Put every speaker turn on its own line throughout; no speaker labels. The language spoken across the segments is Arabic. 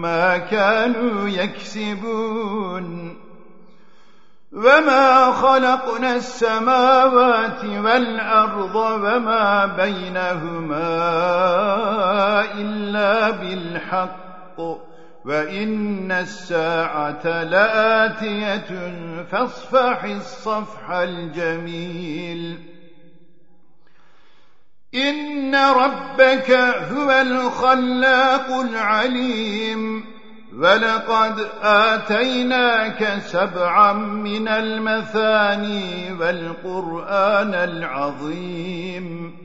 ما كانوا يكسبون. وما خلقنا السماوات والأرض وما بينهما إلا بالحق. وإن الساعة لآتية فاصفح الصفح الجميل. ربك هو الخلاق العليم. ولقد آتيناك سبعا من المثاني والقرآن العظيم.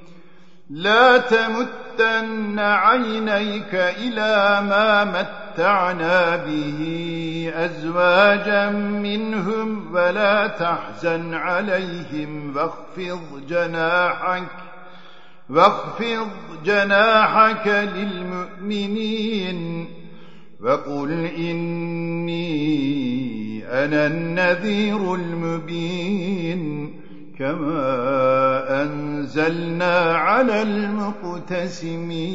لا تمتن عينيك إلى ما متعنا به أزواجا منهم ولا تحزن عليهم واخفض جناحك واخفض جناحك للمؤمنين وقل إني أنا النذير المبين كما أنزلنا على المقتسمين